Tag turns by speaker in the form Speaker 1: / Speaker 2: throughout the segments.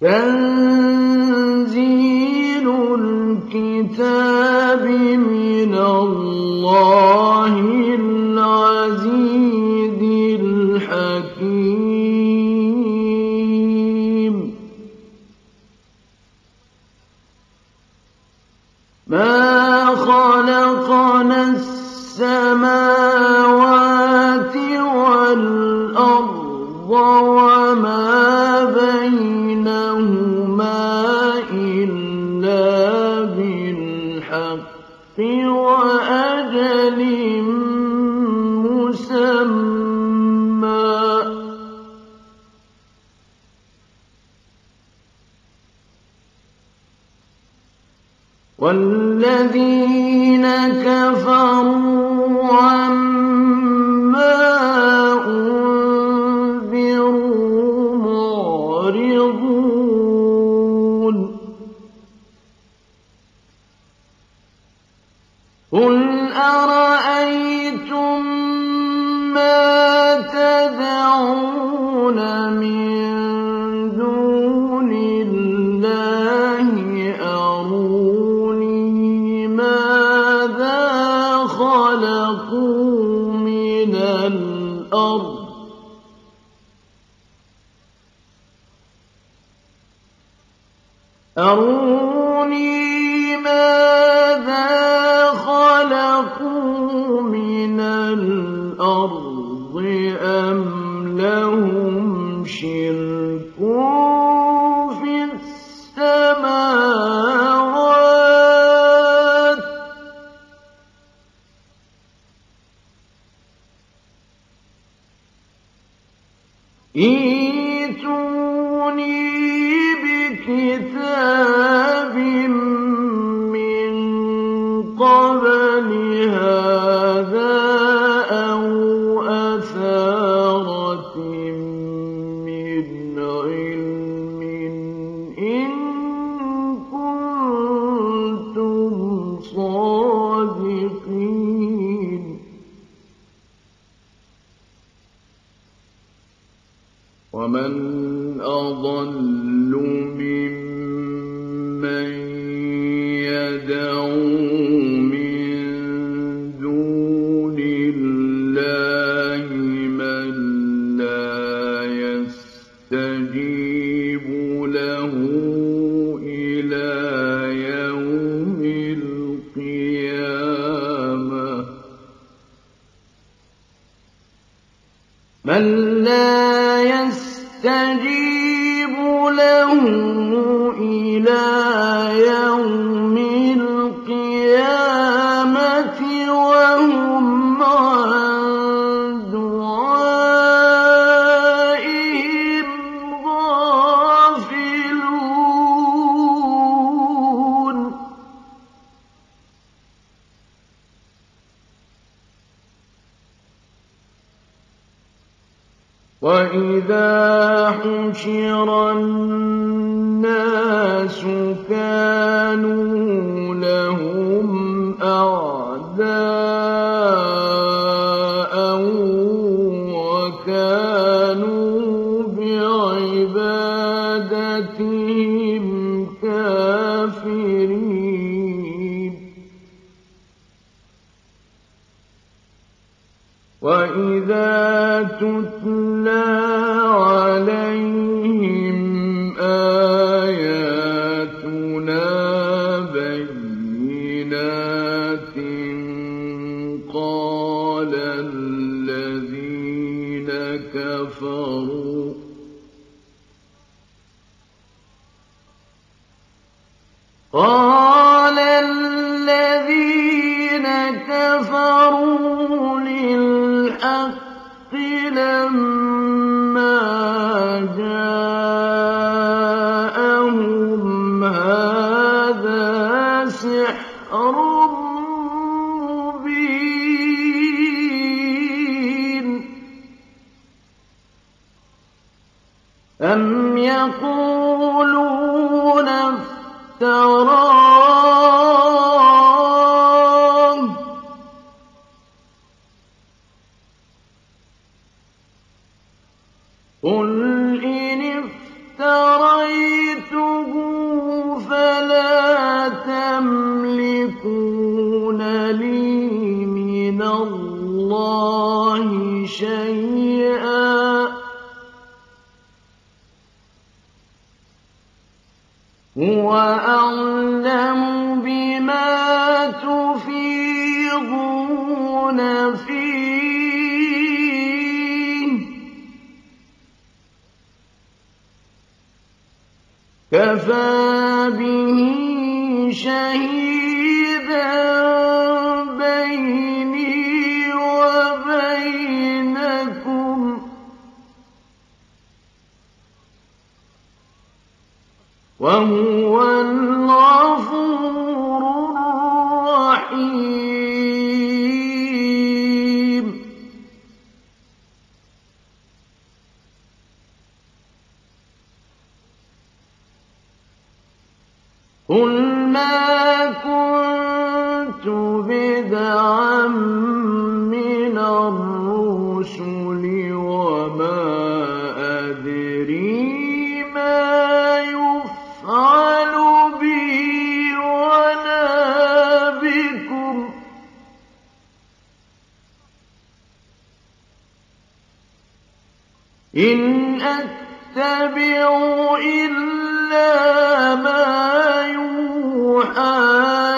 Speaker 1: تَنزِيلُ وَإِذَا كَفَرُوا. هو أعلم بما تفيضون فيه كفى 万物。إن أتبع إلا ما يوحى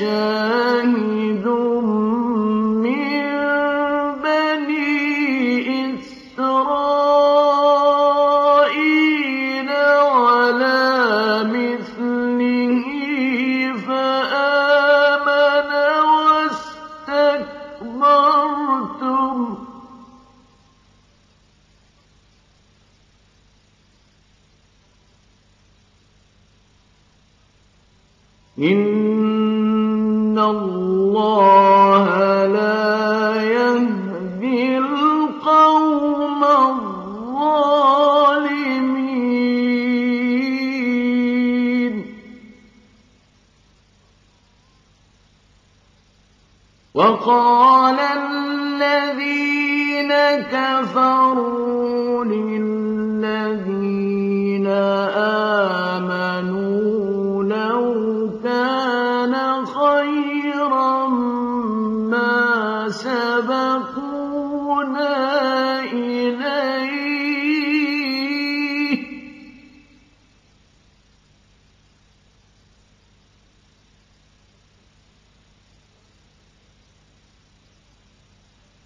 Speaker 1: شاهد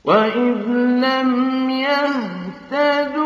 Speaker 1: وإذ لم يهتدوا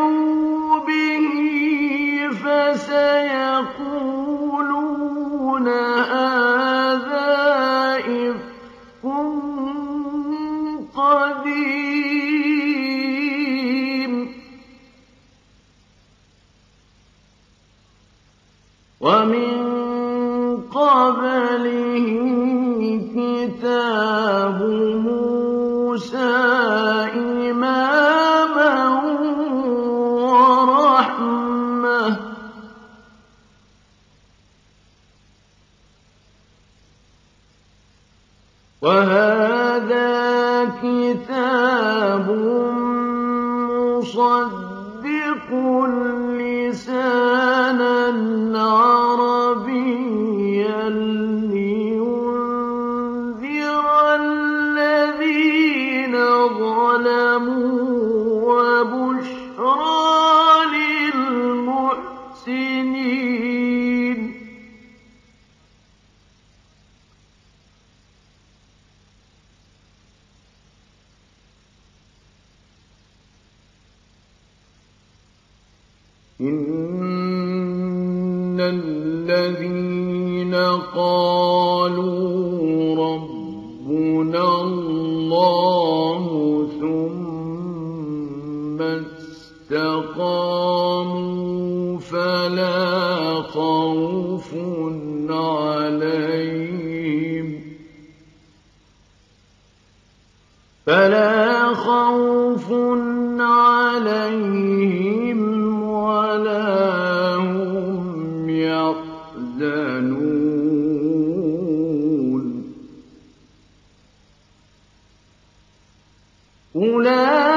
Speaker 1: أولئك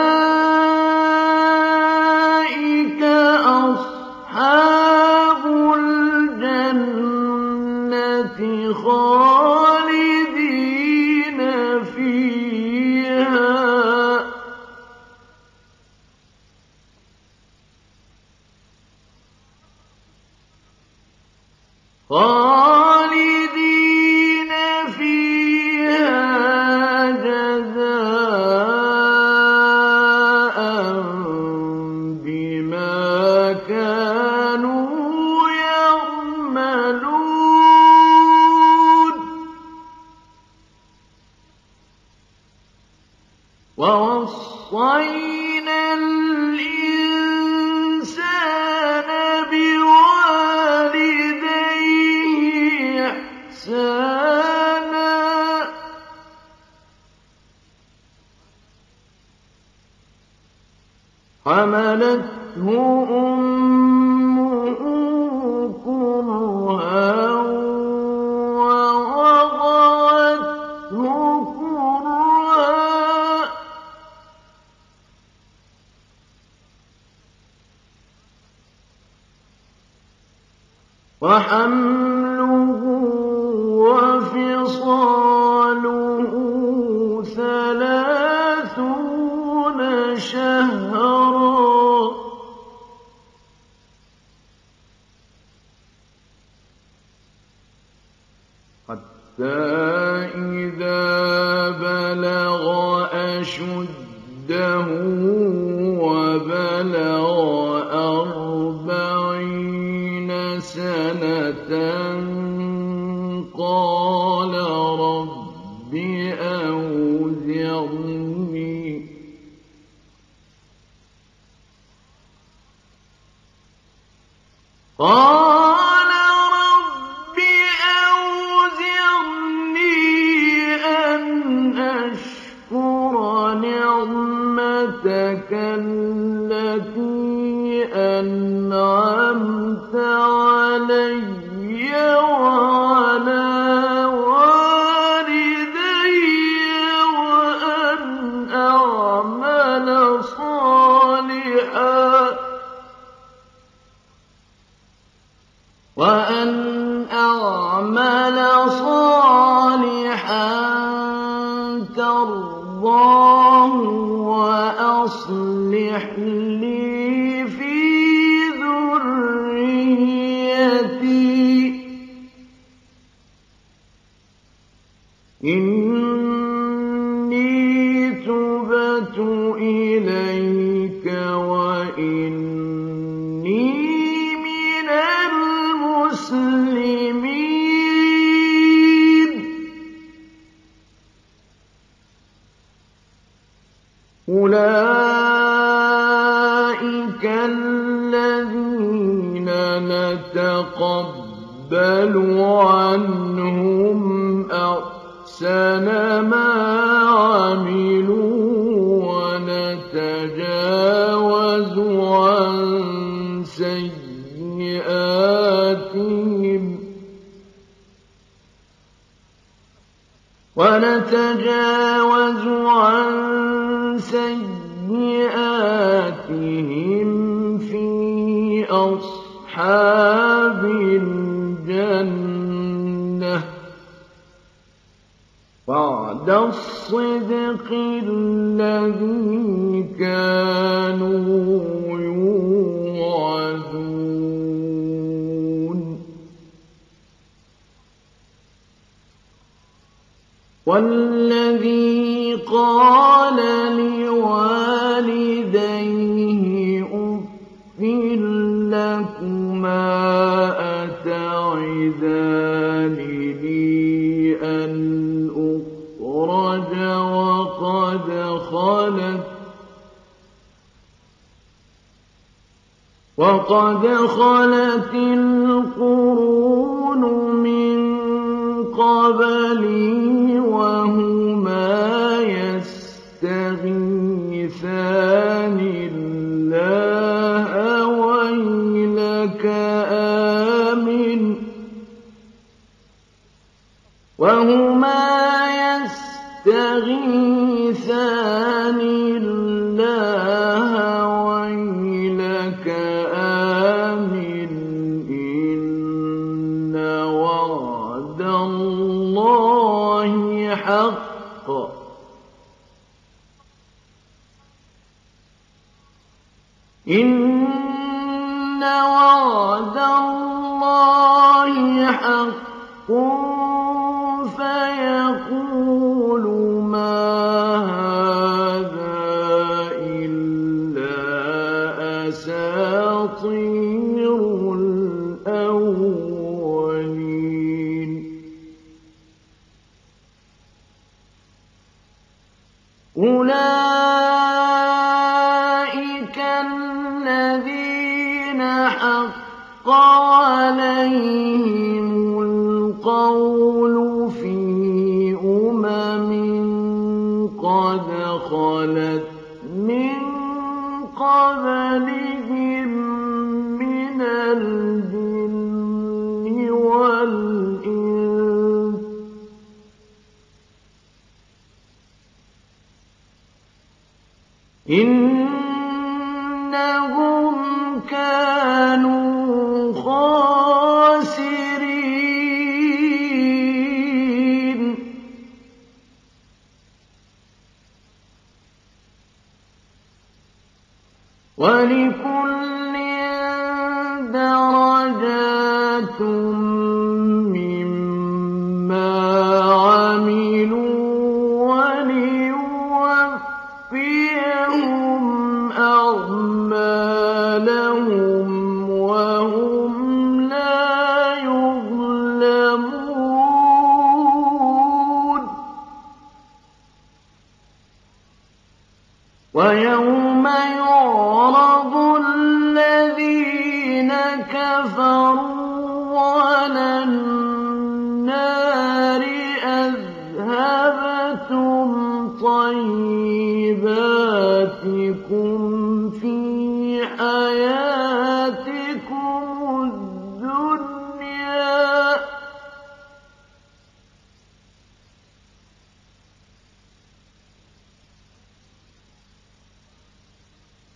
Speaker 1: حملته أمه قَالَ رَبِّ أَوْزِعْنِي أَنْ أَشْكُرَ نِعْمَتَكَ أولئك الذين نتقبل عنهم أحسن الَّذِي قَالَ لِوَالِدَيْهِ أفل لَّكُمَا أَتَعِدَانِنِي أَنْ أُخْرَجَ وَقَدْ خَلَتْ وقد خلت القرون من قبلي وهما يستغيثان إن وعد الله حق. فيقول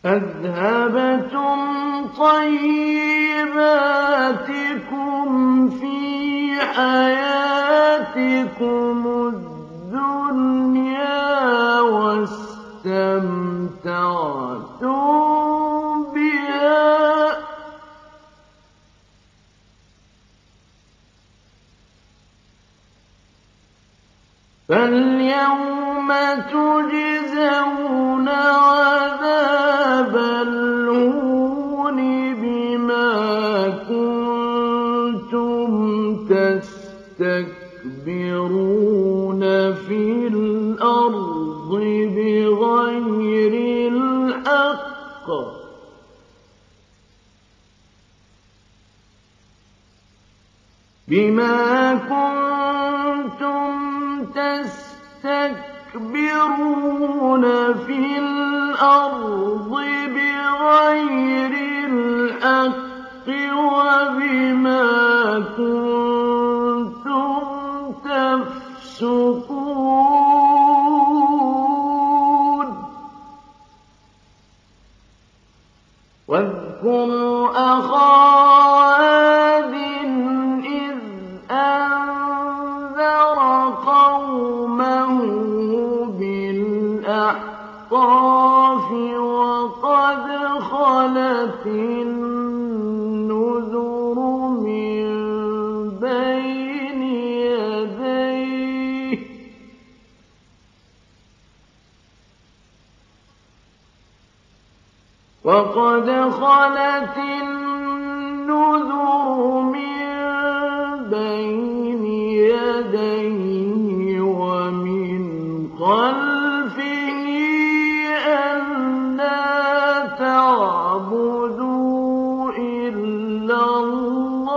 Speaker 1: أذهبتم طيباتكم في حياتكم الدنيا واستمتعتم بما كنتم تستكبرون في الأرض دخلت خلت النذر من بين يديه ومن خلفه ألا تعبدوا إلا الله.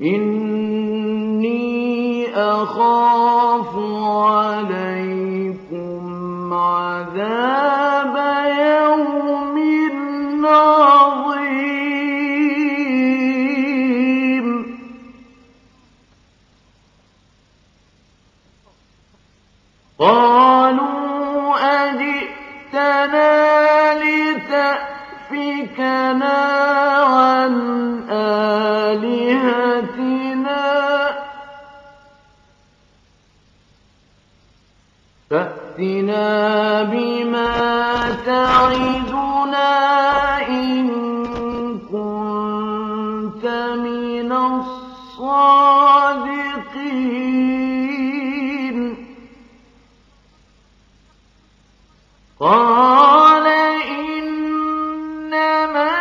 Speaker 1: إن ما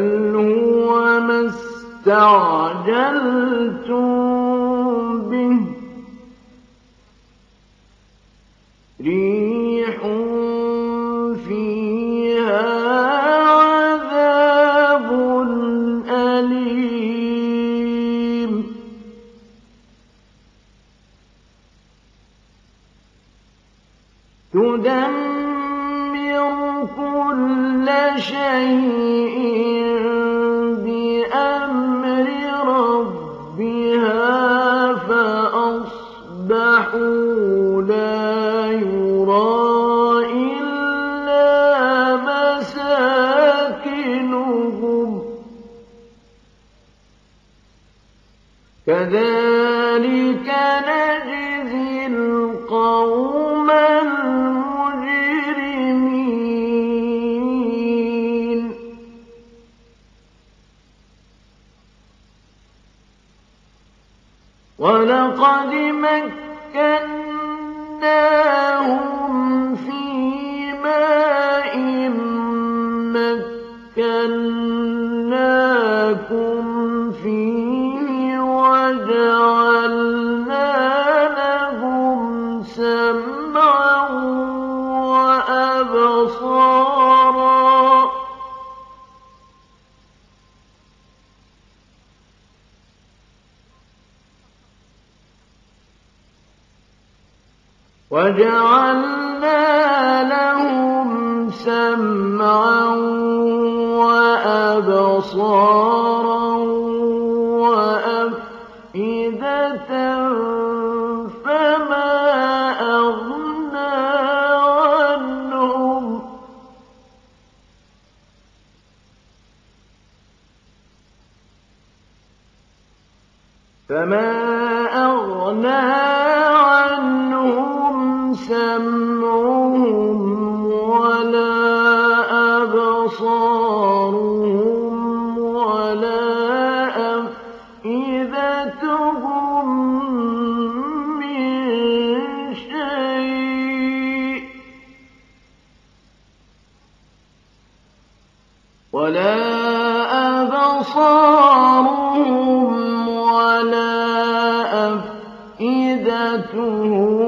Speaker 1: بَلْ هُوَ مَا اسْتَعْجَلْتُم بِهِ ۖ. رِيحٌ فِيهَا عَذَابٌ أَلِيمٌ. تُدَمِّرُ كُلَّ شَيْءٍ. وَلَقَدْ مَكَّنَّاهُمْ فِي مَاءٍ مَّكَّنَّاكُمْ وَجَعَلْنَا لَهُمْ سَمْعًا وَأَبْصَارًا وَأَفْئِدَةً فَمَا أَغْنَىٰ عَنْهُمْ. فَمَا سَمْعُهُمْ وَلَا أَبْصَارُهُمْ وَلَا أَفْئِدَتُهُم مِّن شَيْءٍ. وَلَا أَبْصَارُهُمْ وَلَا أَفْئِدَتُهُم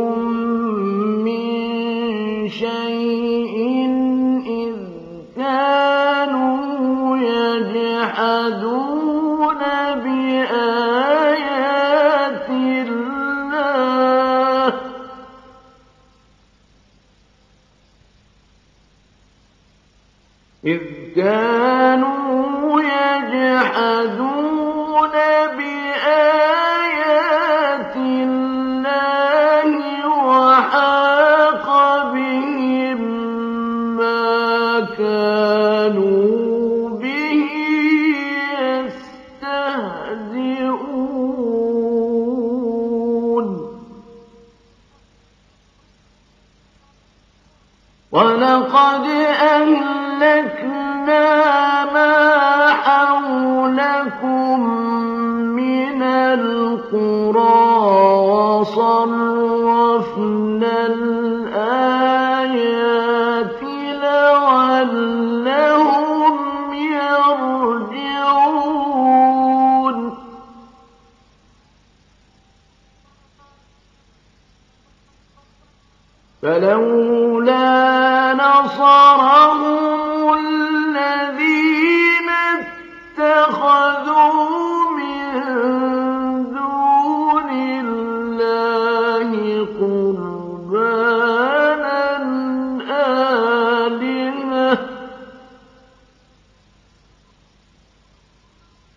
Speaker 1: كانوا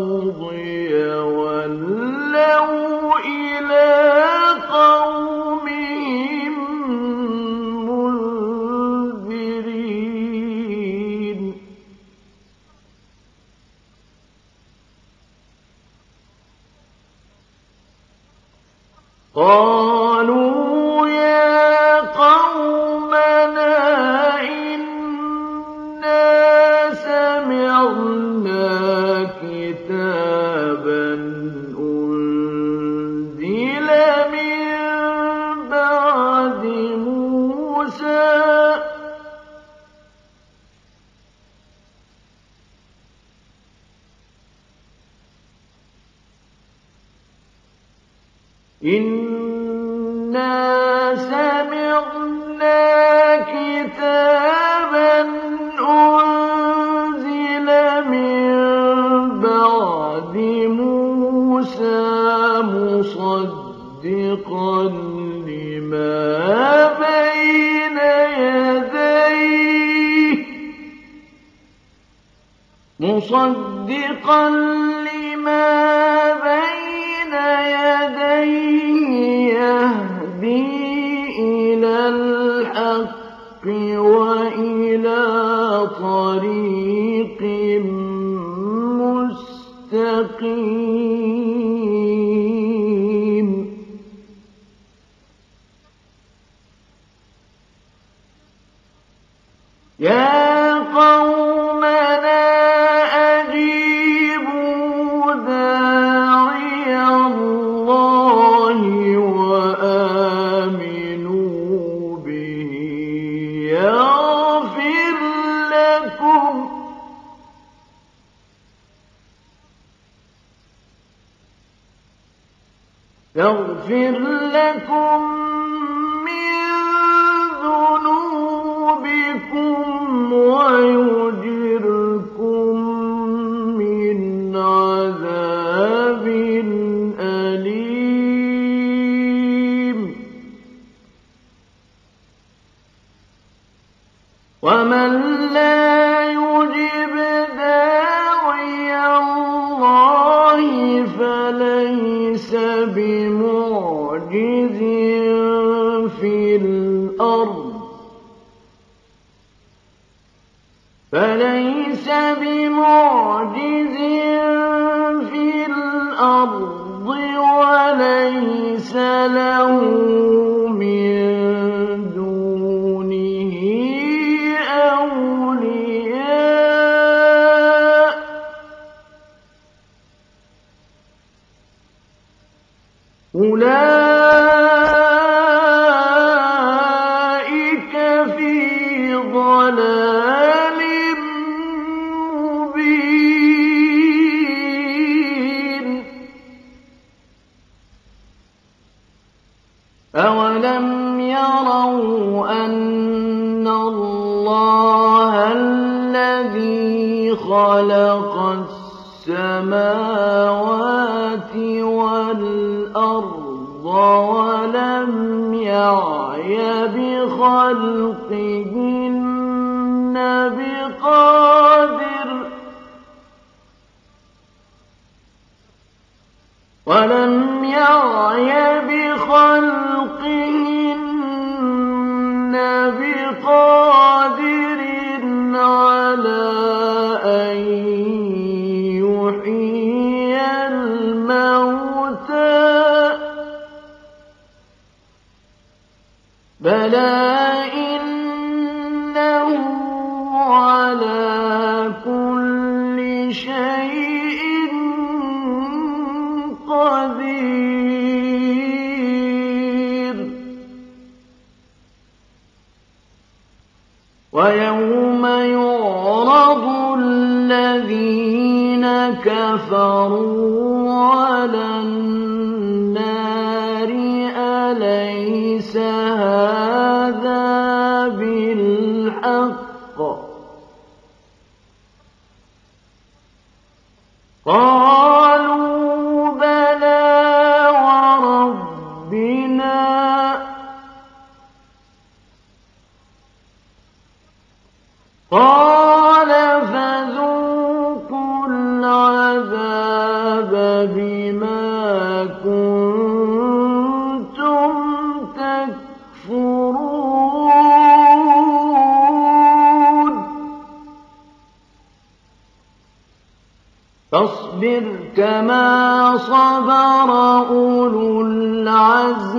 Speaker 1: Oh, مصدقا لما بين يديه. مصدقا لما بين يديه يهدي إلى الحق وإلى طريق مستقيم. يا أجيبوا داعي الله وآمنوا به. لكم. يغفر لكم ويوم يعرض الذين كفروا على عز